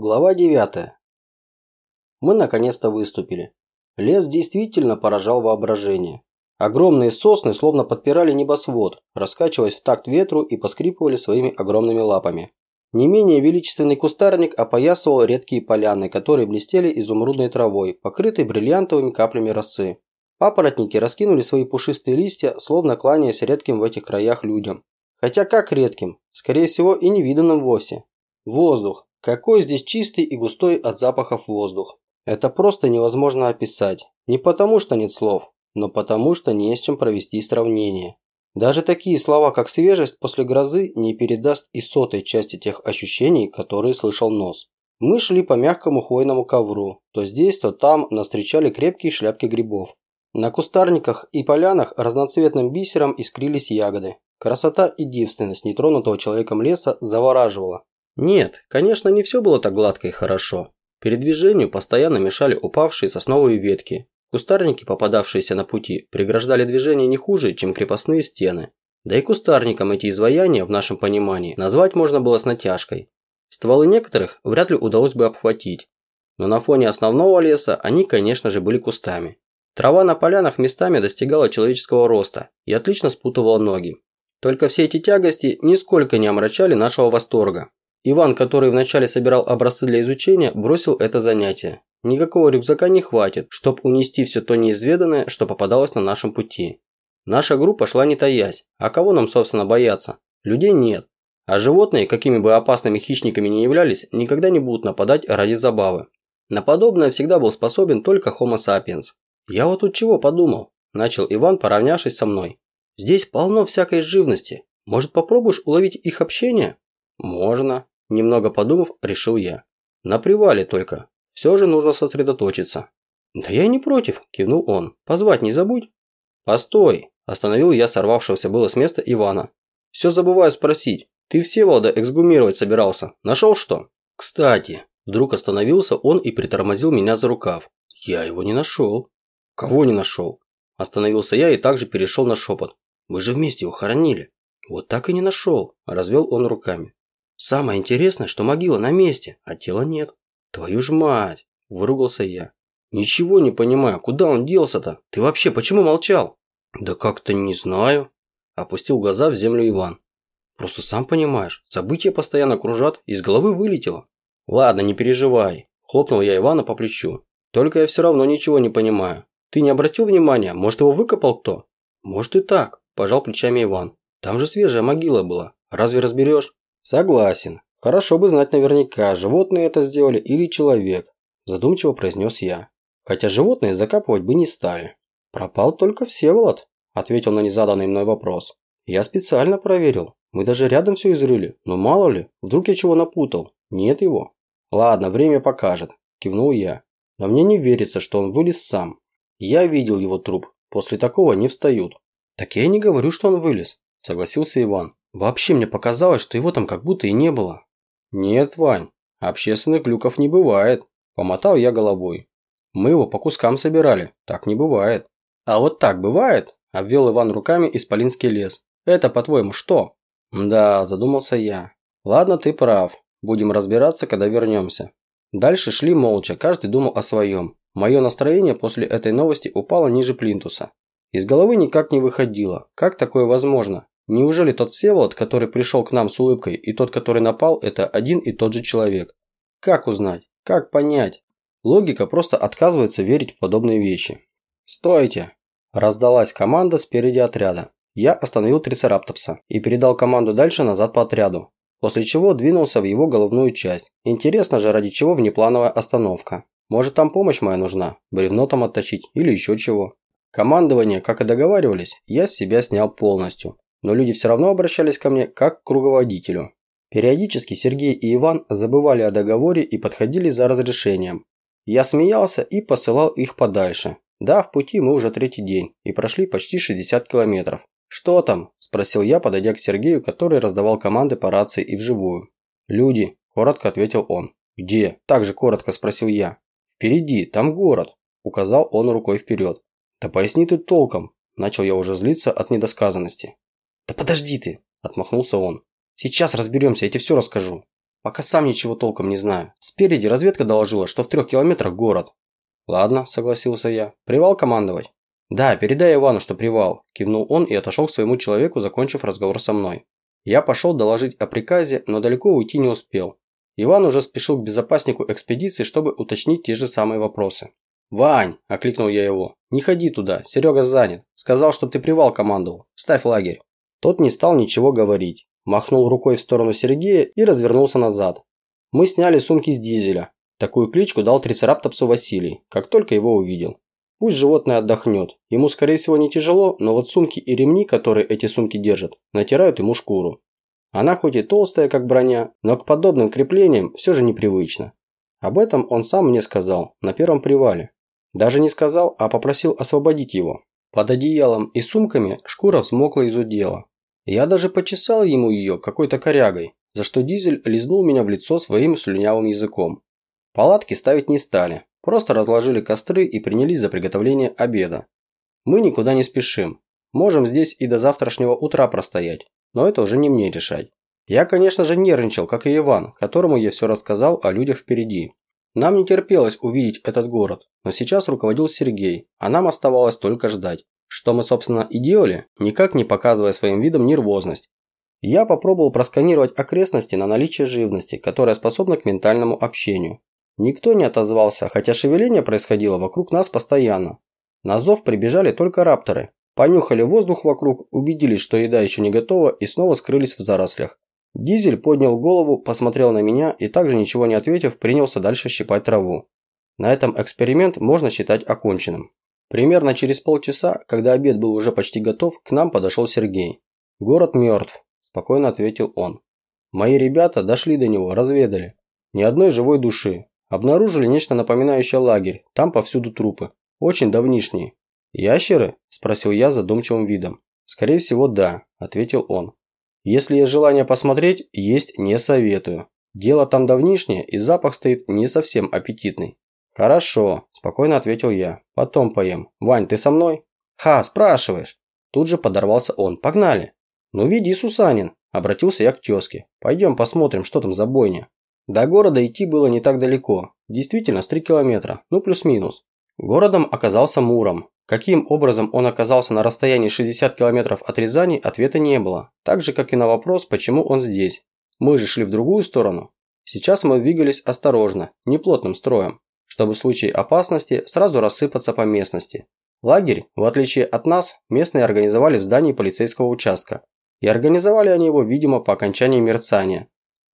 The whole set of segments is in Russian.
Глава 9. Мы наконец-то выступили. Лес действительно поражал воображение. Огромные сосны словно подпирали небосвод, раскачиваясь в такт ветру и поскрипывали своими огромными лапами. Не менее величественный кустарник опоясывал редкие поляны, которые блестели изумрудной травой, покрытой бриллиантовыми каплями росы. Папоротники раскинули свои пушистые листья, словно кланяясь редким в этих краях людям. Хотя как редким? Скорее всего и невиданным вовсе. Воздух, какой здесь чистый и густой от запахов воздух. Это просто невозможно описать. Не потому, что нет слов, но потому, что не с чем провести сравнение. Даже такие слова, как свежесть после грозы, не передаст и сотой части тех ощущений, которые слышал нос. Мы шли по мягкому хвойному ковру. То здесь, то там нас встречали крепкие шляпки грибов. На кустарниках и полянах разноцветным бисером искрились ягоды. Красота и девственность нетронутого человеком леса завораживала. Нет, конечно, не все было так гладко и хорошо. Передвижению постоянно мешали упавшие сосновые ветки. Кустарники, попадавшиеся на пути, преграждали движение не хуже, чем крепостные стены. Да и кустарникам эти изваяния, в нашем понимании, назвать можно было с натяжкой. Стволы некоторых вряд ли удалось бы обхватить. Но на фоне основного леса они, конечно же, были кустами. Трава на полянах местами достигала человеческого роста и отлично спутывала ноги. Только все эти тягости нисколько не омрачали нашего восторга. Иван, который вначале собирал образцы для изучения, бросил это занятие. Никакого рюкзака не хватит, чтобы унести все то неизведанное, что попадалось на нашем пути. Наша группа шла не таясь. А кого нам, собственно, бояться? Людей нет. А животные, какими бы опасными хищниками ни являлись, никогда не будут нападать ради забавы. На подобное всегда был способен только Homo sapiens. Я вот тут чего подумал, начал Иван, поравнявшись со мной. Здесь полно всякой живности. Может попробуешь уловить их общение? Можно. Немного подумав, решил я. На привале только. Все же нужно сосредоточиться. Да я не против, кивнул он. Позвать не забудь. Постой. Остановил я сорвавшегося было с места Ивана. Все забываю спросить. Ты Всеволода эксгумировать собирался. Нашел что? Кстати, вдруг остановился он и притормозил меня за рукав. Я его не нашел. Кого не нашел? Остановился я и также перешел на шепот. Вы же вместе его хоронили. Вот так и не нашел. Развел он руками. Самое интересное, что могила на месте, а тела нет. Твою ж мать, выругался я. Ничего не понимаю, куда он делся-то? Ты вообще почему молчал? Да как-то не знаю. Опустил глаза в землю Иван. Просто сам понимаешь, события постоянно кружат, из головы вылетело. Ладно, не переживай. Хлопнул я Ивана по плечу. Только я все равно ничего не понимаю. Ты не обратил внимания, может его выкопал кто? Может и так, пожал плечами Иван. Там же свежая могила была. Разве разберешь? Согласен. Хорошо бы знать наверняка, животные это сделали или человек, задумчиво произнес я. Хотя животные закапывать бы не стали. Пропал только Всеволод, ответил на незаданный мной вопрос. Я специально проверил. Мы даже рядом все изрыли, но мало ли, вдруг я чего напутал. Нет его. Ладно, время покажет, кивнул я. Но мне не верится, что он вылез сам. Я видел его труп. После такого не встают. Так я не говорю, что он вылез, согласился Иван. Вообще мне показалось, что его там как будто и не было. Нет, Вань, общественных люков не бывает. Помотал я головой. Мы его по кускам собирали. Так не бывает. А вот так бывает? Обвел Иван руками исполинский лес. Это, по-твоему, что? Да, задумался я. Ладно, ты прав. Будем разбираться, когда вернемся. Дальше шли молча, каждый думал о своем. Мое настроение после этой новости упало ниже плинтуса. Из головы никак не выходило. Как такое возможно? Неужели тот Всеволод, который пришел к нам с улыбкой, и тот, который напал, это один и тот же человек? Как узнать? Как понять? Логика просто отказывается верить в подобные вещи. «Стойте!» – раздалась команда спереди отряда. Я остановил трицераптопса и передал команду дальше назад по отряду, после чего двинулся в его головную часть. Интересно же, ради чего внеплановая остановка. Может там помощь моя нужна, бревно там отточить или еще чего. Командование, как и договаривались, я с себя снял полностью но люди все равно обращались ко мне как к руководителю. Периодически Сергей и Иван забывали о договоре и подходили за разрешением. Я смеялся и посылал их подальше. Да, в пути мы уже третий день и прошли почти 60 километров. «Что там?» – спросил я, подойдя к Сергею, который раздавал команды по рации и вживую. «Люди», – коротко ответил он. «Где?» – также коротко спросил я. «Впереди, там город», – указал он рукой вперед. «Да поясни ты толком», – начал я уже злиться от недосказанности. «Да подожди ты!» – отмахнулся он. «Сейчас разберемся, я тебе все расскажу». Пока сам ничего толком не знаю. Спереди разведка доложила, что в трех километрах город. Ладно, согласился я. Привал командовать? Да, передай Ивану, что привал. Кивнул он и отошел к своему человеку, закончив разговор со мной. Я пошел доложить о приказе, но далеко уйти не успел. Иван уже спешил к безопаснику экспедиции, чтобы уточнить те же самые вопросы. «Вань!» – окликнул я его. «Не ходи туда, Серега занят. Сказал, что ты привал командовал. Ставь лагерь». Тот не стал ничего говорить. Махнул рукой в сторону Сергея и развернулся назад. Мы сняли сумки с дизеля. Такую кличку дал трицераптопсу Василий, как только его увидел. Пусть животное отдохнет. Ему, скорее всего, не тяжело, но вот сумки и ремни, которые эти сумки держат, натирают ему шкуру. Она хоть и толстая, как броня, но к подобным креплениям все же непривычно. Об этом он сам мне сказал, на первом привале. Даже не сказал, а попросил освободить его. Под одеялом и сумками шкура взмокла из удела. Я даже почесал ему ее какой-то корягой, за что дизель лизнул меня в лицо своим слюнявым языком. Палатки ставить не стали, просто разложили костры и принялись за приготовление обеда. Мы никуда не спешим. Можем здесь и до завтрашнего утра простоять но это уже не мне решать. Я, конечно же, нервничал, как и Иван, которому я все рассказал о людях впереди. Нам не терпелось увидеть этот город, но сейчас руководил Сергей, а нам оставалось только ждать. Что мы, собственно, и делали, никак не показывая своим видом нервозность. Я попробовал просканировать окрестности на наличие живности, которая способна к ментальному общению. Никто не отозвался, хотя шевеление происходило вокруг нас постоянно. На зов прибежали только рапторы, Понюхали воздух вокруг, убедились, что еда еще не готова и снова скрылись в зарослях. Дизель поднял голову, посмотрел на меня и также ничего не ответив, принялся дальше щипать траву. На этом эксперимент можно считать оконченным. Примерно через полчаса, когда обед был уже почти готов, к нам подошел Сергей. «Город мертв», – спокойно ответил он. «Мои ребята дошли до него, разведали. Ни одной живой души. Обнаружили нечто напоминающее лагерь, там повсюду трупы. Очень давнишние. «Ящеры?» – спросил я задумчивым видом. «Скорее всего, да», – ответил он. «Если есть желание посмотреть, есть не советую. Дело там давнишнее, и запах стоит не совсем аппетитный». «Хорошо», – спокойно ответил я. «Потом поем. Вань, ты со мной?» «Ха, спрашиваешь?» Тут же подорвался он. «Погнали!» «Ну веди, Сусанин!» – обратился я к тезке. «Пойдем посмотрим, что там за бойня». До города идти было не так далеко. Действительно, с 3 километра, ну плюс-минус. Городом оказался Муром. Каким образом он оказался на расстоянии 60 километров от Рязани, ответа не было. Так же, как и на вопрос, почему он здесь. Мы же шли в другую сторону. Сейчас мы двигались осторожно, неплотным строем, чтобы в случае опасности сразу рассыпаться по местности. Лагерь, в отличие от нас, местные организовали в здании полицейского участка. И организовали они его, видимо, по окончании мерцания.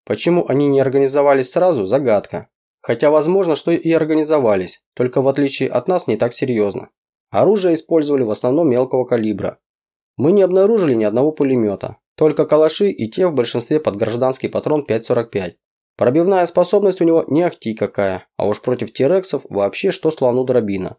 Почему они не организовались сразу – загадка. Хотя возможно, что и организовались, только в отличие от нас не так серьезно. Оружие использовали в основном мелкого калибра. Мы не обнаружили ни одного пулемета, только калаши и те в большинстве под гражданский патрон 5.45. Пробивная способность у него не ахти какая, а уж против терексов вообще что слону дробина.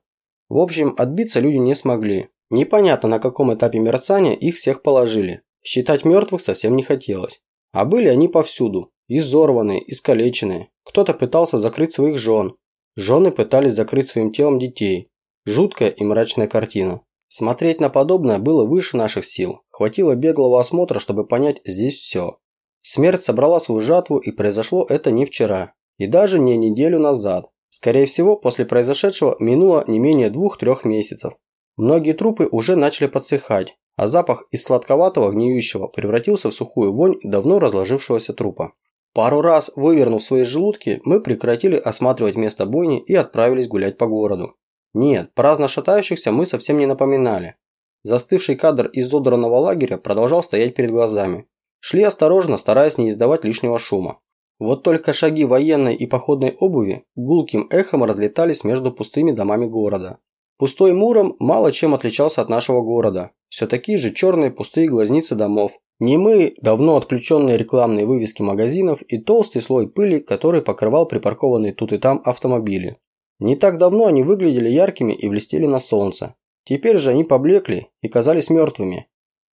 В общем, отбиться люди не смогли. Непонятно на каком этапе мерцания их всех положили. Считать мертвых совсем не хотелось. А были они повсюду. Изорванные, искалеченные. Кто-то пытался закрыть своих жен. Жены пытались закрыть своим телом детей. Жуткая и мрачная картина. Смотреть на подобное было выше наших сил. Хватило беглого осмотра, чтобы понять здесь все. Смерть собрала свою жатву, и произошло это не вчера. И даже не неделю назад. Скорее всего, после произошедшего минуло не менее двух-трех месяцев. Многие трупы уже начали подсыхать, а запах из сладковатого гниющего превратился в сухую вонь давно разложившегося трупа. Пару раз вывернув свои желудки, мы прекратили осматривать место бойни и отправились гулять по городу. Нет, праздно шатающихся мы совсем не напоминали. Застывший кадр из изодранного лагеря продолжал стоять перед глазами. Шли осторожно, стараясь не издавать лишнего шума. Вот только шаги военной и походной обуви гулким эхом разлетались между пустыми домами города. Пустой Муром мало чем отличался от нашего города. Все такие же черные пустые глазницы домов. Немые, давно отключенные рекламные вывески магазинов и толстый слой пыли, который покрывал припаркованные тут и там автомобили. Не так давно они выглядели яркими и блестели на солнце. Теперь же они поблекли и казались мертвыми.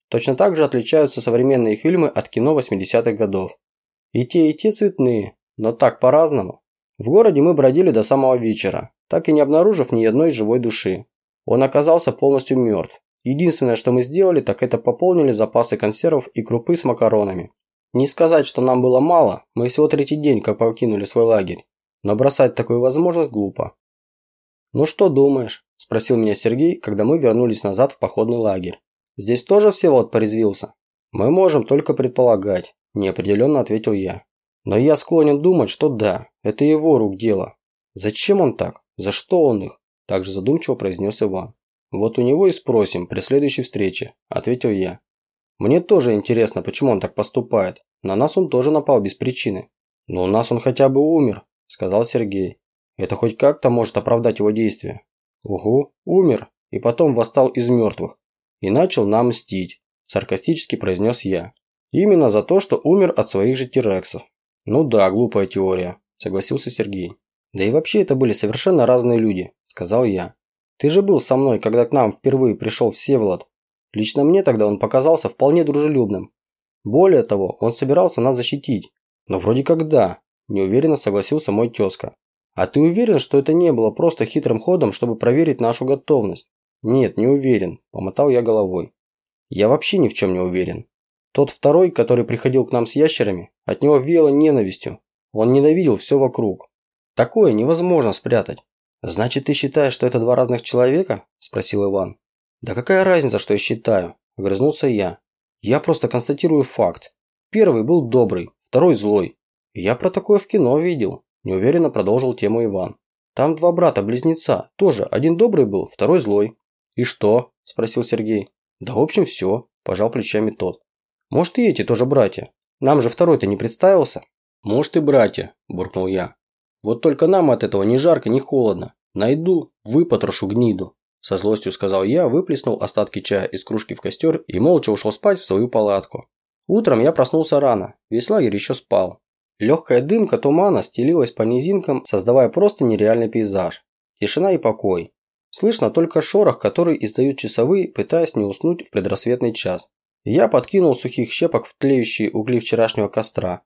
Точно так же отличаются современные фильмы от кино 80-х годов. И те, и те цветные, но так по-разному. В городе мы бродили до самого вечера, так и не обнаружив ни одной живой души. Он оказался полностью мертв. Единственное, что мы сделали, так это пополнили запасы консервов и крупы с макаронами. Не сказать, что нам было мало, мы всего третий день как покинули свой лагерь, но бросать такую возможность глупо. «Ну что думаешь?» – спросил меня Сергей, когда мы вернулись назад в походный лагерь. «Здесь тоже Всеволод порезвился?» «Мы можем только предполагать», – неопределенно ответил я. «Но я склонен думать, что да, это его рук дело. Зачем он так? За что он их?» – также задумчиво произнес Иван. «Вот у него и спросим при следующей встрече», – ответил я. «Мне тоже интересно, почему он так поступает. На нас он тоже напал без причины». «Но у нас он хотя бы умер», – сказал Сергей. «Это хоть как-то может оправдать его действия». «Угу, умер, и потом восстал из мертвых. И начал нам мстить», – саркастически произнес я. «Именно за то, что умер от своих же тирексов». «Ну да, глупая теория», – согласился Сергей. «Да и вообще это были совершенно разные люди», – сказал я. Ты же был со мной, когда к нам впервые пришел Всеволод. Лично мне тогда он показался вполне дружелюбным. Более того, он собирался нас защитить. Но вроде как да, неуверенно согласился мой тезка. А ты уверен, что это не было просто хитрым ходом, чтобы проверить нашу готовность? Нет, не уверен, помотал я головой. Я вообще ни в чем не уверен. Тот второй, который приходил к нам с ящерами, от него веяло ненавистью. Он ненавидел все вокруг. Такое невозможно спрятать. «Значит, ты считаешь, что это два разных человека?» – спросил Иван. «Да какая разница, что я считаю?» – огрызнулся я. «Я просто констатирую факт. Первый был добрый, второй злой. Я про такое в кино видел», – неуверенно продолжил тему Иван. «Там два брата-близнеца, тоже один добрый был, второй злой». «И что?» – спросил Сергей. «Да в общем все», – пожал плечами тот. «Может и эти тоже братья. Нам же второй-то не представился». «Может и братья», – буркнул я. Вот только нам от этого ни жарко, ни холодно. Найду, выпотрошу гниду. Со злостью сказал я, выплеснул остатки чая из кружки в костер и молча ушел спать в свою палатку. Утром я проснулся рано, весь лагерь еще спал. Легкая дымка тумана стелилась по низинкам, создавая просто нереальный пейзаж. Тишина и покой. Слышно только шорох, который издают часовые, пытаясь не уснуть в предрассветный час. Я подкинул сухих щепок в тлеющие угли вчерашнего костра.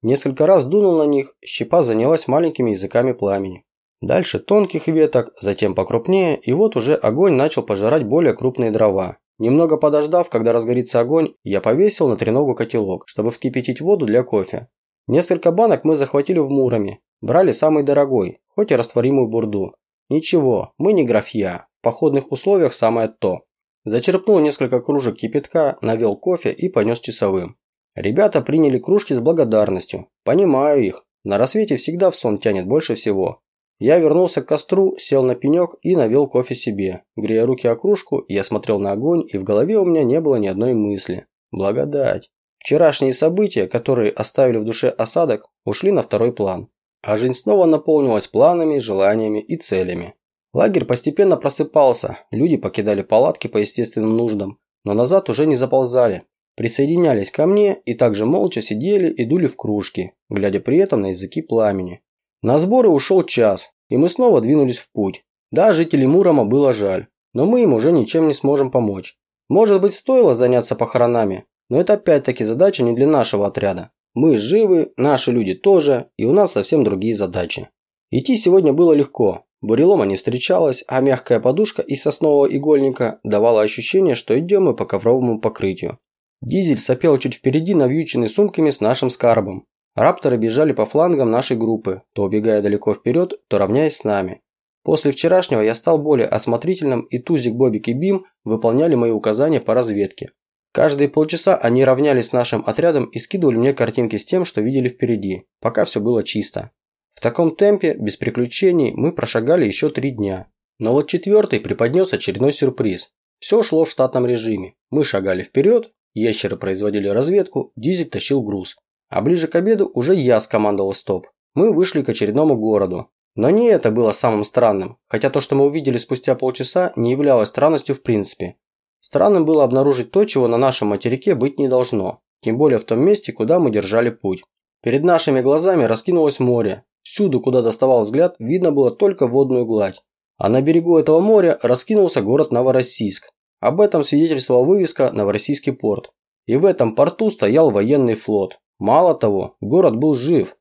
Несколько раз дунул на них, щепа занялась маленькими языками пламени. Дальше тонких веток, затем покрупнее, и вот уже огонь начал пожирать более крупные дрова. Немного подождав, когда разгорится огонь, я повесил на треногу котелок, чтобы вскипятить воду для кофе. Несколько банок мы захватили в Муроме. Брали самый дорогой, хоть и растворимую бурду. Ничего, мы не графья. В походных условиях самое то. Зачерпнул несколько кружек кипятка, навел кофе и понес часовым. Ребята приняли кружки с благодарностью. Понимаю их. На рассвете всегда в сон тянет больше всего. Я вернулся к костру, сел на пенек и навел кофе себе. Грея руки о кружку, я смотрел на огонь, и в голове у меня не было ни одной мысли. Благодать. Вчерашние события, которые оставили в душе осадок, ушли на второй план. А жизнь снова наполнилась планами, желаниями и целями. Лагерь постепенно просыпался, люди покидали палатки по естественным нуждам, но назад уже не заползали, присоединялись ко мне и также молча сидели и дули в кружки, глядя при этом на языки пламени. На сборы ушел час, и мы снова двинулись в путь. Да, жителей Мурома было жаль, но мы им уже ничем не сможем помочь. Может быть, стоило заняться похоронами, но это опять-таки задача не для нашего отряда. Мы живы, наши люди тоже, и у нас совсем другие задачи. Идти сегодня было легко. Бурелома не встречалась, а мягкая подушка из соснового игольника давала ощущение, что идем мы по ковровому покрытию. Дизель сопел чуть впереди, навьюченный сумками с нашим скарбом. Рапторы бежали по флангам нашей группы, то убегая далеко вперед, то равняясь с нами. После вчерашнего я стал более осмотрительным, и Тузик, Бобик и Бим выполняли мои указания по разведке. Каждые полчаса они равнялись с нашим отрядом и скидывали мне картинки с тем, что видели впереди, пока все было чисто. В таком темпе, без приключений, мы прошагали еще три дня. Но вот четвертый преподнес очередной сюрприз. Все шло в штатном режиме. Мы шагали вперед, Ящеры производили разведку, Дизель тащил груз. А ближе к обеду уже я скомандовал стоп. Мы вышли к очередному городу. Но не это было самым странным, хотя то, что мы увидели спустя полчаса, не являлось странностью в принципе. Странным было обнаружить то, чего на нашем материке быть не должно, тем более в том месте, куда мы держали путь. Перед нашими глазами раскинулось море. Всюду, куда доставал взгляд, видно было только водную гладь. А на берегу этого моря раскинулся город Новороссийск, об этом свидетельствовала вывеска «Новороссийский порт». И в этом порту стоял военный флот. Мало того, город был жив.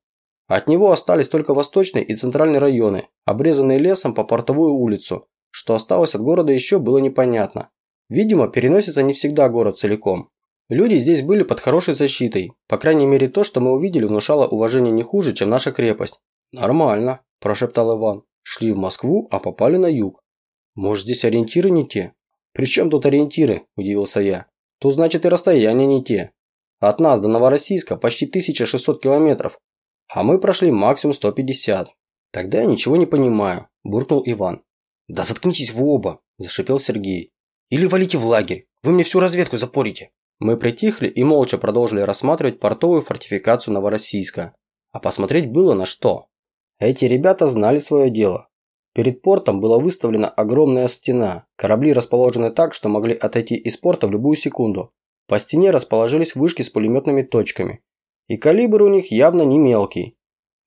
От него остались только восточный и центральный районы, обрезанные лесом по портовую улицу. Что осталось от города еще было непонятно. Видимо, переносится не всегда город целиком. Люди здесь были под хорошей защитой. По крайней мере, то, что мы увидели, внушало уважение не хуже, чем наша крепость. Нормально, прошептал Иван. Шли в Москву, а попали на юг. Может, здесь ориентиры не те? При чем тут ориентиры? Удивился я. Тут значит и расстояние не те. От нас до Новороссийска почти 1600 километров, а мы прошли максимум 150. Тогда я ничего не понимаю, буркнул Иван. Да заткнитесь вы оба, зашипел Сергей. Или валите в лагерь, вы мне всю разведку запорите. Мы притихли и молча продолжили рассматривать портовую фортификацию Новороссийска. А посмотреть было на что. Эти ребята знали свое дело. Перед портом была выставлена огромная стена. Корабли расположены так, что могли отойти из порта в любую секунду. По стене расположились вышки с пулеметными точками. И калибр у них явно не мелкий.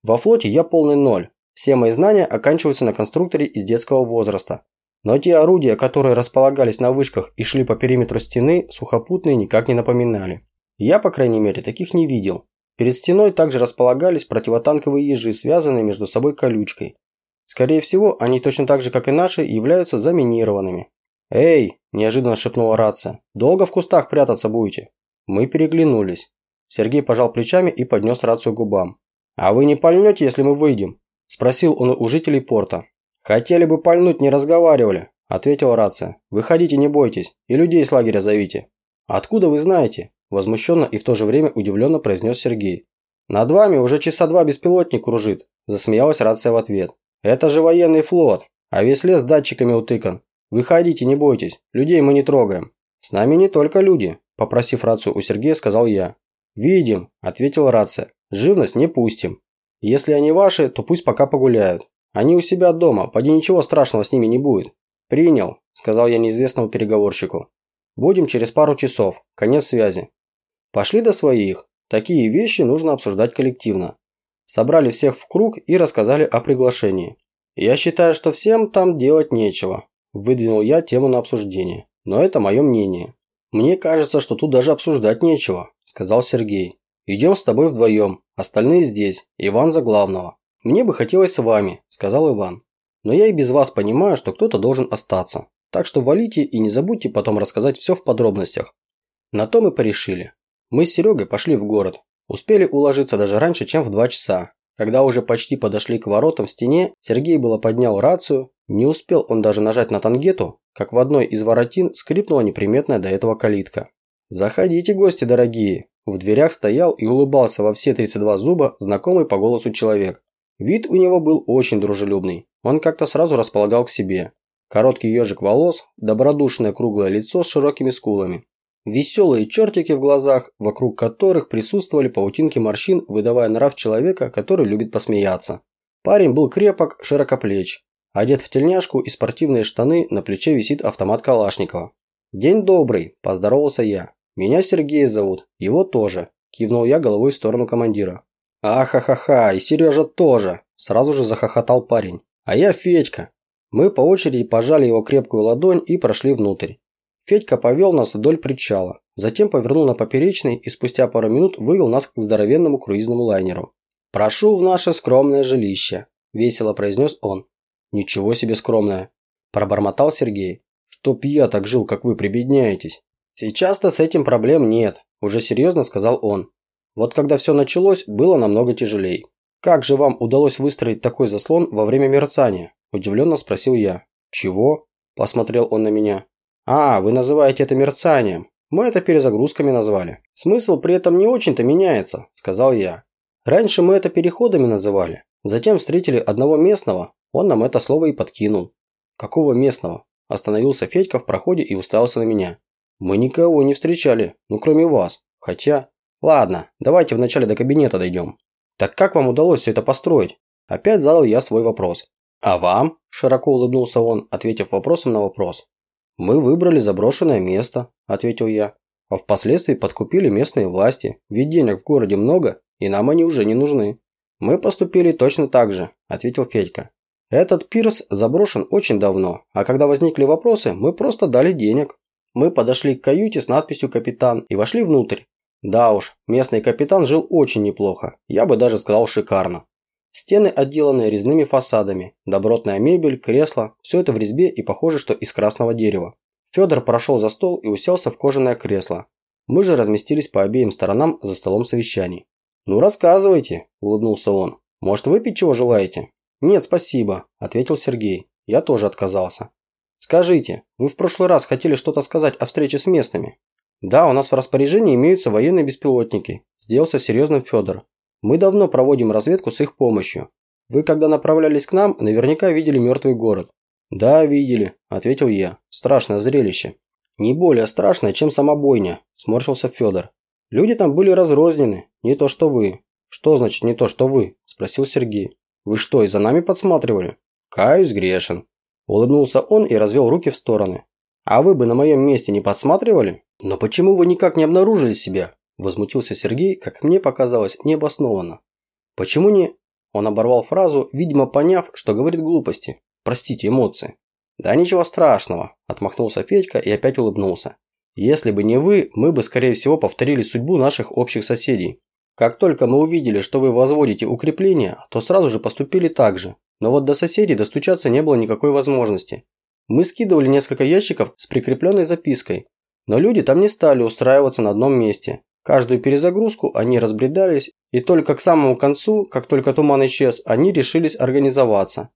Во флоте я полный ноль. Все мои знания оканчиваются на конструкторе из детского возраста. Но те орудия, которые располагались на вышках и шли по периметру стены, сухопутные никак не напоминали. Я, по крайней мере, таких не видел. Перед стеной также располагались противотанковые ежи, связанные между собой колючкой. Скорее всего, они точно так же, как и наши, являются заминированными. «Эй!» – неожиданно шепнула рация. «Долго в кустах прятаться будете?» Мы переглянулись. Сергей пожал плечами и поднес рацию к губам. «А вы не пальнете, если мы выйдем?» – спросил он у жителей порта. «Хотели бы пальнуть, не разговаривали», – ответила рация. «Выходите, не бойтесь, и людей из лагеря зовите». «Откуда вы знаете?» – возмущенно и в то же время удивленно произнес Сергей. «Над вами уже часа два беспилотник кружит», – засмеялась рация в ответ. «Это же военный флот, а весь лес датчиками утыкан. Выходите, не бойтесь, людей мы не трогаем». «С нами не только люди», – попросив рацию у Сергея, сказал я. «Видим», – ответила рация. «Живность не пустим. Если они ваши, то пусть пока погуляют. Они у себя дома, поди ничего страшного с ними не будет. Принял, сказал я неизвестному переговорщику. Будем через пару часов. Конец связи. Пошли до своих. Такие вещи нужно обсуждать коллективно. Собрали всех в круг и рассказали о приглашении. Я считаю, что всем там делать нечего. Выдвинул я тему на обсуждение. Но это мое мнение. Мне кажется, что тут даже обсуждать нечего, сказал Сергей. Идем с тобой вдвоем, остальные здесь, Иван за главного. «Мне бы хотелось с вами», – сказал Иван. «Но я и без вас понимаю, что кто-то должен остаться. Так что валите и не забудьте потом рассказать все в подробностях». На то мы порешили. Мы с Серегой пошли в город. Успели уложиться даже раньше, чем в два часа. Когда уже почти подошли к воротам в стене, Сергей было поднял рацию. Не успел он даже нажать на тангету, как в одной из воротин скрипнула неприметная до этого калитка. «Заходите, гости дорогие!» В дверях стоял и улыбался во все 32 зуба знакомый по голосу человек. Вид у него был очень дружелюбный. Он как-то сразу располагал к себе. Короткий ежик волос, добродушное круглое лицо с широкими скулами. Веселые чертики в глазах, вокруг которых присутствовали паутинки морщин, выдавая нрав человека, который любит посмеяться. Парень был крепок, широкоплеч. Одет в тельняшку и спортивные штаны, на плече висит автомат Калашникова. «День добрый», – поздоровался я. «Меня Сергей зовут, его тоже», – кивнул я головой в сторону командира. «Ахахаха, и Сережа тоже!» – сразу же захохотал парень. «А я Федька!» Мы по очереди пожали его крепкую ладонь и прошли внутрь. Федька повел нас вдоль причала, затем повернул на поперечный и спустя пару минут вывел нас к здоровенному круизному лайнеру. «Прошу в наше скромное жилище», – весело произнес он. «Ничего себе скромное», – пробормотал Сергей. «Чтоб я так жил, как вы прибедняетесь». «Сейчас-то с этим проблем нет», – уже серьезно сказал он. Вот когда все началось, было намного тяжелее. «Как же вам удалось выстроить такой заслон во время мерцания?» – удивленно спросил я. «Чего?» – посмотрел он на меня. «А, вы называете это мерцанием. Мы это перезагрузками назвали. Смысл при этом не очень-то меняется», – сказал я. «Раньше мы это переходами называли. Затем встретили одного местного, он нам это слово и подкинул». «Какого местного?» – остановился Федька в проходе и уставился на меня. «Мы никого не встречали, ну кроме вас. Хотя...» Ладно, давайте вначале до кабинета дойдем. Так как вам удалось все это построить? Опять задал я свой вопрос. А вам? Широко улыбнулся он, ответив вопросом на вопрос. Мы выбрали заброшенное место, ответил я. А впоследствии подкупили местные власти, ведь денег в городе много, и нам они уже не нужны. Мы поступили точно так же, ответил Федька. Этот пирс заброшен очень давно, а когда возникли вопросы, мы просто дали денег. Мы подошли к каюте с надписью «Капитан» и вошли внутрь. Да уж, местный капитан жил очень неплохо, я бы даже сказал шикарно. Стены отделаны резными фасадами, добротная мебель, кресла, все это в резьбе и похоже, что из красного дерева. Федор прошел за стол и уселся в кожаное кресло. Мы же разместились по обеим сторонам за столом совещаний. «Ну, рассказывайте», – улыбнулся он. «Может, выпить чего желаете?» «Нет, спасибо», – ответил Сергей. Я тоже отказался. «Скажите, вы в прошлый раз хотели что-то сказать о встрече с местными?» «Да, у нас в распоряжении имеются военные беспилотники», – сделался серьезным Федор. «Мы давно проводим разведку с их помощью. Вы, когда направлялись к нам, наверняка видели мертвый город». «Да, видели», – ответил я. «Страшное зрелище». «Не более страшное, чем сама бойня», – сморщился Федор. «Люди там были разрознены, не то что вы». «Что значит не то, что вы?» – спросил Сергей. «Вы что, и за нами подсматривали?» «Каюсь, грешен». Улыбнулся он и развел руки в стороны. «А вы бы на моем месте не подсматривали?» «Но почему вы никак не обнаружили себя?» Возмутился Сергей, как мне показалось, необоснованно. «Почему не...» Он оборвал фразу, видимо, поняв, что говорит глупости. Простите, эмоции. «Да ничего страшного», – отмахнулся Федька и опять улыбнулся. «Если бы не вы, мы бы, скорее всего, повторили судьбу наших общих соседей. Как только мы увидели, что вы возводите укрепления, то сразу же поступили так же. Но вот до соседей достучаться не было никакой возможности. Мы скидывали несколько ящиков с прикрепленной запиской, но люди там не стали устраиваться на одном месте. Каждую перезагрузку они разбредались, и только к самому концу, как только туман исчез, они решились организоваться.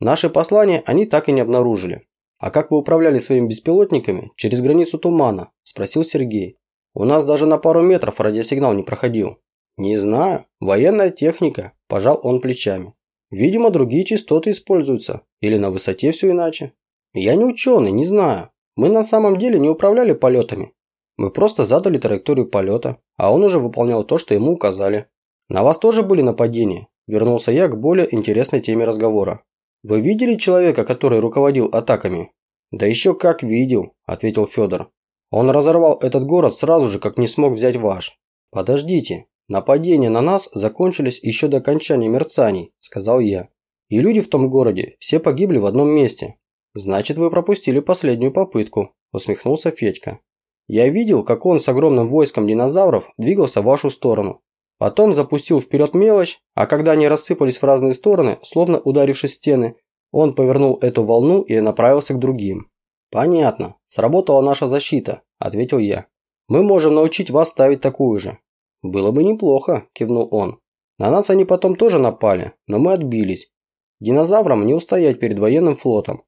Наши послания они так и не обнаружили. «А как вы управляли своими беспилотниками через границу тумана?» – спросил Сергей. «У нас даже на пару метров радиосигнал не проходил». «Не знаю. Военная техника», – пожал он плечами. «Видимо, другие частоты используются. Или на высоте все иначе». «Я не ученый, не знаю. Мы на самом деле не управляли полетами. Мы просто задали траекторию полета, а он уже выполнял то, что ему указали. На вас тоже были нападения?» Вернулся я к более интересной теме разговора. Вы видели человека, который руководил атаками? Да еще как видел, ответил Федор. Он разорвал этот город сразу же, как не смог взять ваш. Подождите, нападения на нас закончились еще до окончания мерцаний, сказал я. И люди в том городе все погибли в одном месте. Значит, вы пропустили последнюю попытку, усмехнулся Федька. Я видел, как он с огромным войском динозавров двигался в вашу сторону. Потом запустил вперед мелочь, а когда они рассыпались в разные стороны, словно ударившись стены, он повернул эту волну и направился к другим. «Понятно. Сработала наша защита», – ответил я. «Мы можем научить вас ставить такую же». «Было бы неплохо», – кивнул он. «На нас они потом тоже напали, но мы отбились. Динозаврам не устоять перед военным флотом.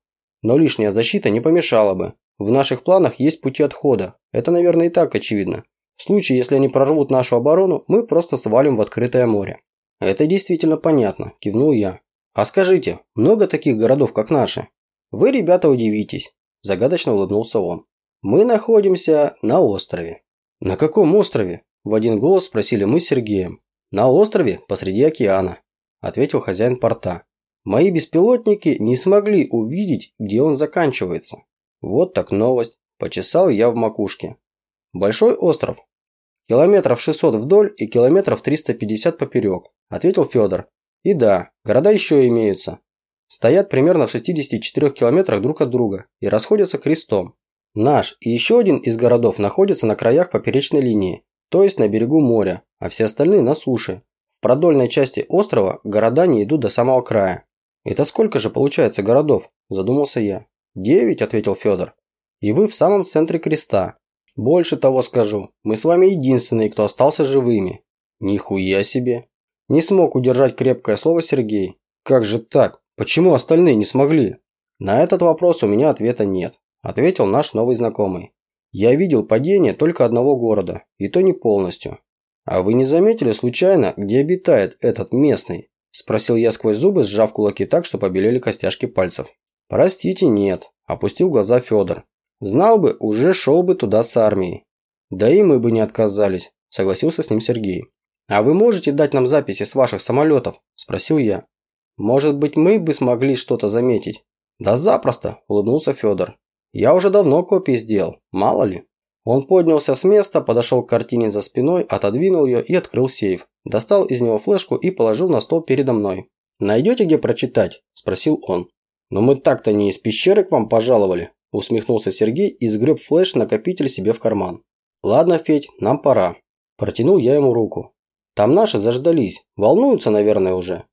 Но лишняя защита не помешала бы. В наших планах есть пути отхода. Это, наверное, и так очевидно. В случае, если они прорвут нашу оборону, мы просто свалим в открытое море. Это действительно понятно, кивнул я. А скажите, много таких городов, как наши? Вы, ребята, удивитесь, загадочно улыбнулся он. Мы находимся на острове. На каком острове? В один голос спросили мы с Сергеем. На острове посреди океана, ответил хозяин порта. Мои беспилотники не смогли увидеть, где он заканчивается. Вот так новость. Почесал я в макушке. Большой остров. Километров 600 вдоль и километров 350 поперек, ответил Федор. И да, города еще имеются. Стоят примерно в 64 километрах друг от друга и расходятся крестом. Наш и еще один из городов находится на краях поперечной линии, то есть на берегу моря, а все остальные на суше. В продольной части острова города не идут до самого края. «Это сколько же получается городов?» – задумался я. «Девять», – ответил Федор. «И вы в самом центре креста. Больше того скажу, мы с вами единственные, кто остался живыми. Нихуя себе. Не смог удержать крепкое слово Сергей. Как же так? Почему остальные не смогли? На этот вопрос у меня ответа нет, ответил наш новый знакомый. Я видел падение только одного города, и то не полностью. А вы не заметили случайно, где обитает этот местный? Спросил я сквозь зубы, сжав кулаки так, что побелели костяшки пальцев. Простите, нет, опустил глаза Федор. Знал бы, уже шел бы туда с армией. Да и мы бы не отказались, согласился с ним Сергей. А вы можете дать нам записи с ваших самолетов? Спросил я. Может быть, мы бы смогли что-то заметить? Да запросто, улыбнулся Федор. Я уже давно копии сделал, мало ли. Он поднялся с места, подошел к картине за спиной, отодвинул ее и открыл сейф. Достал из него флешку и положил на стол передо мной. «Найдете где прочитать?» – спросил он. «Но мы так-то не из пещеры к вам пожаловали», Усмехнулся Сергей и сгреб флеш-накопитель себе в карман. «Ладно, Федь, нам пора». Протянул я ему руку. «Там наши заждались. Волнуются, наверное, уже».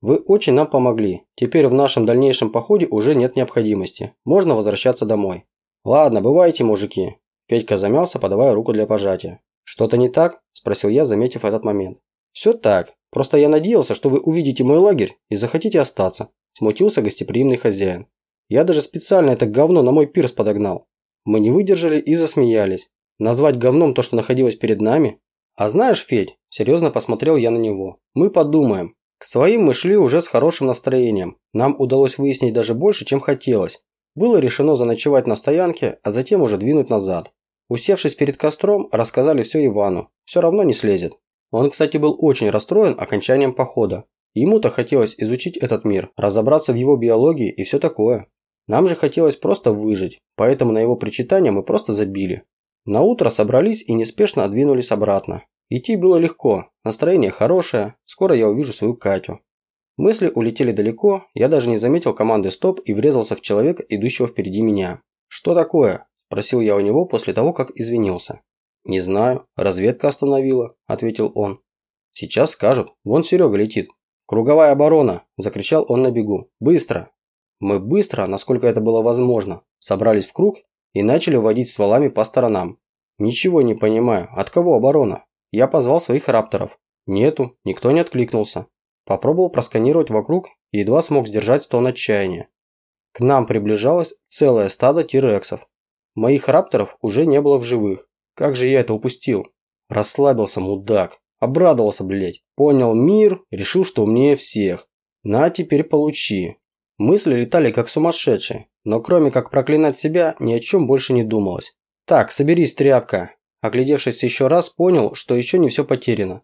«Вы очень нам помогли. Теперь в нашем дальнейшем походе уже нет необходимости. Можно возвращаться домой». «Ладно, бывайте, мужики». Федька замялся, подавая руку для пожатия. «Что-то не так?» – спросил я, заметив этот момент. «Все так. Просто я надеялся, что вы увидите мой лагерь и захотите остаться», – смутился гостеприимный хозяин. «Я даже специально это говно на мой пирс подогнал». Мы не выдержали и засмеялись. Назвать говном то, что находилось перед нами? А знаешь, Федь, серьезно посмотрел я на него, мы подумаем. К своим мы шли уже с хорошим настроением. Нам удалось выяснить даже больше, чем хотелось. Было решено заночевать на стоянке, а затем уже двинуть назад. Усевшись перед костром, рассказали все Ивану. Все равно не слезет. Он, кстати, был очень расстроен окончанием похода. Ему-то хотелось изучить этот мир, разобраться в его биологии и все такое. Нам же хотелось просто выжить, поэтому на его причитание мы просто забили. На утро собрались и неспешно двинулись обратно. Идти было легко, настроение хорошее, скоро я увижу свою Катю. Мысли улетели далеко, я даже не заметил команды «Стоп» и врезался в человека, идущего впереди меня. «Что такое?» – спросил я у него после того, как извинился. «Не знаю, разведка остановила», – ответил он. «Сейчас скажут, вон Серега летит». «Круговая оборона!» – закричал он на бегу. «Быстро!» Мы быстро, насколько это было возможно, собрались в круг и начали водить стволами по сторонам. Ничего не понимаю, от кого оборона? Я позвал своих рапторов. Нету, никто не откликнулся. Попробовал просканировать вокруг и едва смог сдержать стон отчаяния. К нам приближалось целое стадо тирексов. Моих рапторов уже не было в живых. Как же я это упустил? Расслабился, мудак. Обрадовался, блять. Понял мир, решил, что умнее всех. На, теперь получи. Мысли летали как сумасшедшие, но кроме как проклинать себя, ни о чем больше не думалось. Так, соберись, тряпка. Оглядевшись еще раз, понял, что еще не все потеряно.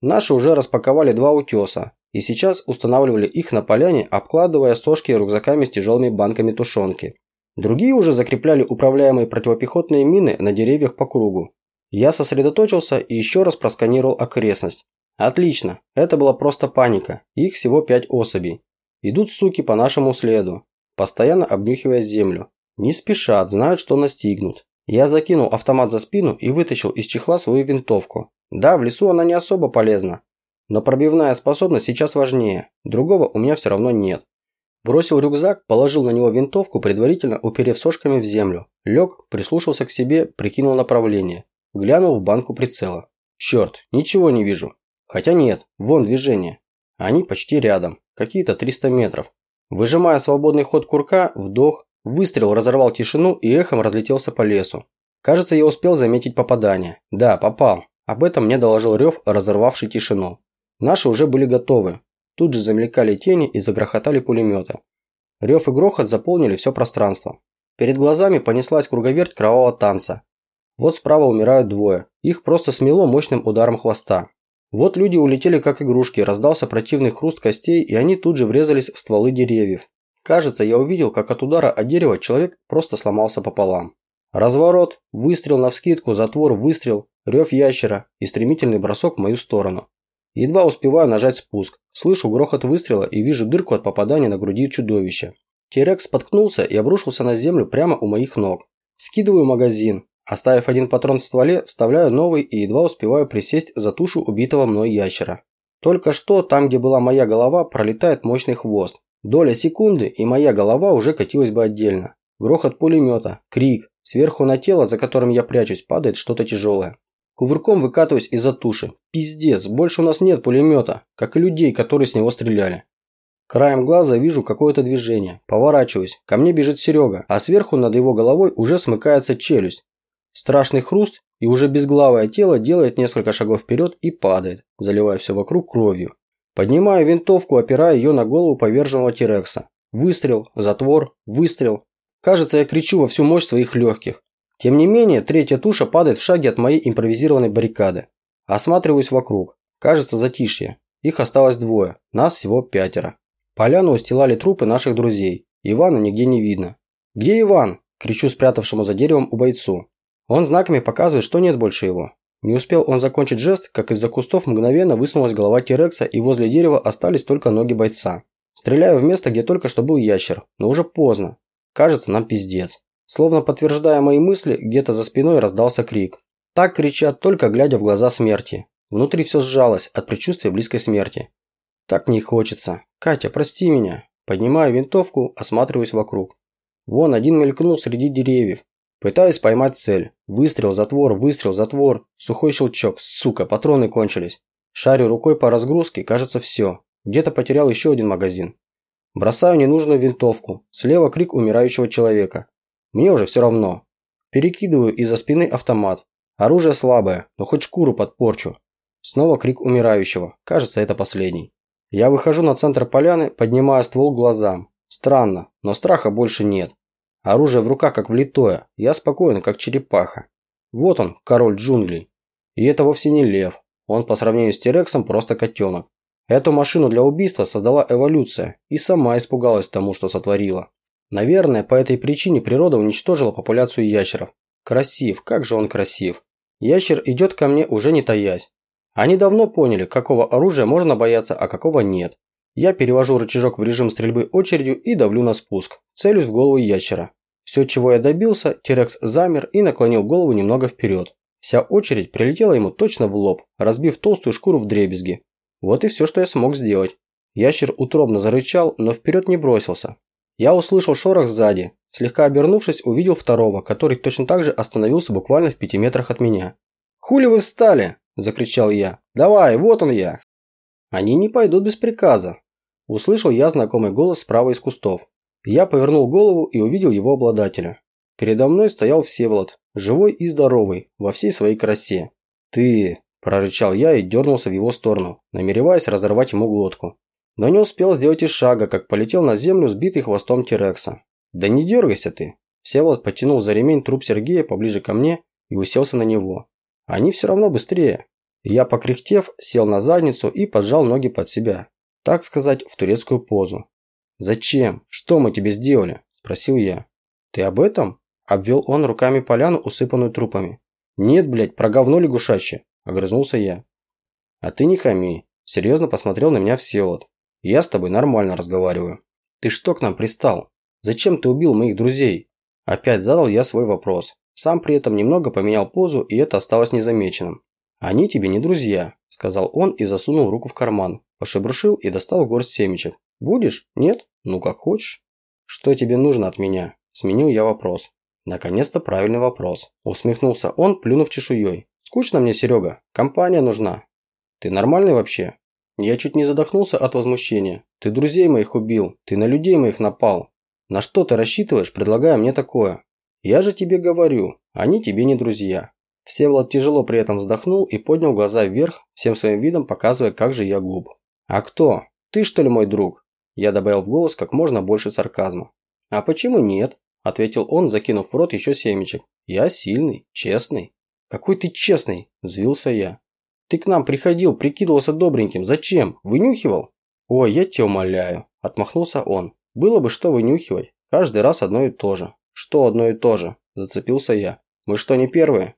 Наши уже распаковали два утеса, и сейчас устанавливали их на поляне, обкладывая сошки рюкзаками с тяжелыми банками тушенки. Другие уже закрепляли управляемые противопехотные мины на деревьях по кругу. Я сосредоточился и еще раз просканировал окрестность. Отлично, это была просто паника, их всего пять особей. Идут суки по нашему следу, постоянно обнюхивая землю. Не спешат, знают, что настигнут. Я закинул автомат за спину и вытащил из чехла свою винтовку. Да, в лесу она не особо полезна, но пробивная способность сейчас важнее, другого у меня все равно нет. Бросил рюкзак, положил на него винтовку, предварительно уперев сошками в землю. Лег, прислушался к себе, прикинул направление. Глянул в банку прицела. Черт, ничего не вижу. Хотя нет, вон движение. Они почти рядом, какие-то 300 метров. Выжимая свободный ход курка, вдох, выстрел разорвал тишину и эхом разлетелся по лесу. Кажется, я успел заметить попадание. Да, попал. Об этом мне доложил рев, разорвавший тишину. Наши уже были готовы. Тут же замелькали тени и загрохотали пулеметы. Рев и грохот заполнили все пространство. Перед глазами понеслась круговерть кровавого танца. Вот справа умирают двое. Их просто смело мощным ударом хвоста. Вот люди улетели как игрушки, раздался противный хруст костей, и они тут же врезались в стволы деревьев. Кажется, я увидел, как от удара о дерево человек просто сломался пополам. Разворот, выстрел навскидку, затвор, выстрел, рев ящера и стремительный бросок в мою сторону. Едва успеваю нажать спуск, слышу грохот выстрела и вижу дырку от попадания на груди чудовища. Терекс споткнулся и обрушился на землю прямо у моих ног. Скидываю магазин, Оставив один патрон в стволе, вставляю новый и едва успеваю присесть за тушу убитого мной ящера. Только что, там где была моя голова, пролетает мощный хвост. Доля секунды, и моя голова уже катилась бы отдельно. Грохот пулемета, крик. Сверху на тело, за которым я прячусь, падает что-то тяжелое. Кувырком выкатываюсь из-за туши. Пиздец, больше у нас нет пулемета, как и людей, которые с него стреляли. Краем глаза вижу какое-то движение. Поворачиваюсь. Ко мне бежит Серега, а сверху над его головой уже смыкается челюсть. Страшный хруст, и уже безглавое тело делает несколько шагов вперед и падает, заливая все вокруг кровью. Поднимаю винтовку, опирая ее на голову поверженного Тирекса. Выстрел, затвор, выстрел. Кажется, я кричу во всю мощь своих легких. Тем не менее, третья туша падает в шаге от моей импровизированной баррикады. Осматриваюсь вокруг. Кажется, затишье. Их осталось двое, нас всего пятеро. Поляну устилали трупы наших друзей. Ивана нигде не видно. «Где Иван?» – кричу спрятавшему за деревом у бойцу. Он знаками показывает, что нет больше его. Не успел он закончить жест, как из-за кустов мгновенно высунулась голова Тирекса, и возле дерева остались только ноги бойца. Стреляю в место, где только что был ящер, но уже поздно. Кажется, нам пиздец. Словно подтверждая мои мысли, где-то за спиной раздался крик. Так кричат, только глядя в глаза смерти. Внутри все сжалось от предчувствия близкой смерти. Так не хочется. Катя, прости меня. Поднимаю винтовку, осматриваюсь вокруг. Вон один мелькнул среди деревьев. Пытаюсь поймать цель. Выстрел, затвор, выстрел, затвор. Сухой щелчок. Сука, патроны кончились. Шарю рукой по разгрузке, кажется все. Где-то потерял еще один магазин. Бросаю ненужную винтовку. Слева крик умирающего человека. Мне уже все равно. Перекидываю из-за спины автомат. Оружие слабое, но хоть шкуру подпорчу. Снова крик умирающего. Кажется, это последний. Я выхожу на центр поляны, поднимая ствол к глазам. Странно, но страха больше нет. Оружие в руках как влитое. Я спокоен, как черепаха. Вот он, король джунглей. И это вовсе не лев. Он по сравнению с Терексом просто котенок. Эту машину для убийства создала эволюция и сама испугалась тому, что сотворила. Наверное, по этой причине природа уничтожила популяцию ящеров. Красив, как же он красив. Ящер идет ко мне уже не таясь. Они давно поняли, какого оружия можно бояться, а какого нет. Я перевожу рычажок в режим стрельбы очередью и давлю на спуск. Целюсь в голову ящера. Все, чего я добился, Терекс замер и наклонил голову немного вперед. Вся очередь прилетела ему точно в лоб, разбив толстую шкуру в дребезги. Вот и все, что я смог сделать. Ящер утробно зарычал, но вперед не бросился. Я услышал шорох сзади. Слегка обернувшись, увидел второго, который точно так же остановился буквально в пяти метрах от меня. «Хули вы встали?» – закричал я. «Давай, вот он я!» «Они не пойдут без приказа!» Услышал я знакомый голос справа из кустов. Я повернул голову и увидел его обладателя. Передо мной стоял Всеволод, живой и здоровый, во всей своей красе. «Ты...» – прорычал я и дернулся в его сторону, намереваясь разорвать ему глотку. Но не успел сделать и шага, как полетел на землю сбитый хвостом Терекса. «Да не дергайся ты!» Всеволод потянул за ремень труп Сергея поближе ко мне и уселся на него. «Они все равно быстрее!» Я, покряхтев, сел на задницу и поджал ноги под себя. Так сказать, в турецкую позу. «Зачем? Что мы тебе сделали?» – спросил я. «Ты об этом?» Обвел он руками поляну, усыпанную трупами. «Нет, блядь, про говно лягушачье!» – огрызнулся я. «А ты не хами!» – серьезно посмотрел на меня Всеволод. «Я с тобой нормально разговариваю». «Ты что к нам пристал? Зачем ты убил моих друзей?» Опять задал я свой вопрос. Сам при этом немного поменял позу, и это осталось незамеченным. «Они тебе не друзья», – сказал он и засунул руку в карман. Пошебрушил и достал горсть семечек. «Будешь? Нет? Ну как хочешь». «Что тебе нужно от меня?» – сменил я вопрос. Наконец-то правильный вопрос. Усмехнулся он, плюнув чешуей. Скучно мне, Серега. Компания нужна. Ты нормальный вообще? Я чуть не задохнулся от возмущения. Ты друзей моих убил. Ты на людей моих напал. На что ты рассчитываешь, предлагая мне такое? Я же тебе говорю, они тебе не друзья. Всеволод тяжело при этом вздохнул и поднял глаза вверх, всем своим видом показывая, как же я глуп. А кто? Ты что ли мой друг? Я добавил в голос как можно больше сарказма. А почему нет? ответил он, закинув в рот еще семечек. «Я сильный, честный». «Какой ты честный?» – взвился я. «Ты к нам приходил, прикидывался добреньким. Зачем? Вынюхивал?» «Ой, я тебя умоляю», – отмахнулся он. «Было бы что вынюхивать. Каждый раз одно и то же». «Что одно и то же?» – зацепился я. «Мы что, не первые?»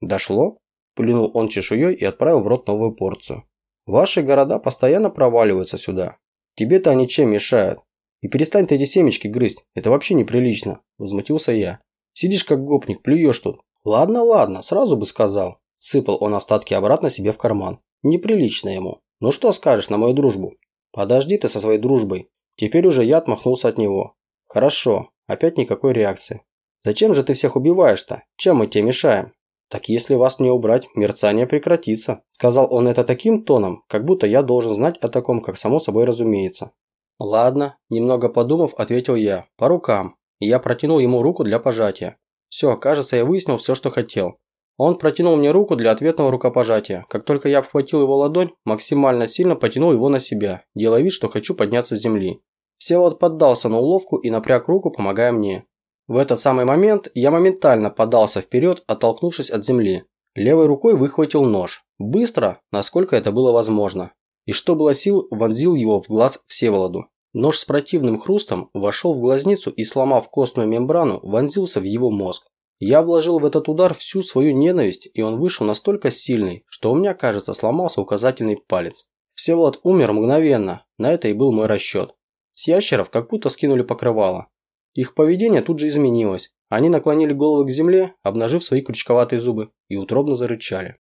«Дошло?» – плюнул он чешуей и отправил в рот новую порцию. «Ваши города постоянно проваливаются сюда. Тебе-то они чем мешают? И перестань ты эти семечки грызть, это вообще неприлично, возмутился я. Сидишь как гопник, плюешь тут. Ладно, ладно, сразу бы сказал. Сыпал он остатки обратно себе в карман. Неприлично ему. Ну что скажешь на мою дружбу? Подожди ты со своей дружбой. Теперь уже я отмахнулся от него. Хорошо, опять никакой реакции. Зачем же ты всех убиваешь-то? Чем мы тебе мешаем? Так если вас не убрать, мерцание прекратится. Сказал он это таким тоном, как будто я должен знать о таком, как само собой разумеется. «Ладно», – немного подумав, ответил я. «По рукам». Я протянул ему руку для пожатия. Все, кажется, я выяснил все, что хотел. Он протянул мне руку для ответного рукопожатия. Как только я обхватил его ладонь, максимально сильно потянул его на себя, делая вид, что хочу подняться с земли. Всеволод поддался на уловку и напряг руку, помогая мне. В этот самый момент я моментально подался вперед, оттолкнувшись от земли. Левой рукой выхватил нож. Быстро, насколько это было возможно и что было сил вонзил его в глаз Всеволоду. Нож с противным хрустом вошел в глазницу и, сломав костную мембрану, вонзился в его мозг. Я вложил в этот удар всю свою ненависть, и он вышел настолько сильный, что у меня, кажется, сломался указательный палец. Всеволод умер мгновенно, на это и был мой расчет. С ящеров как будто скинули покрывало. Их поведение тут же изменилось. Они наклонили головы к земле, обнажив свои крючковатые зубы, и утробно зарычали.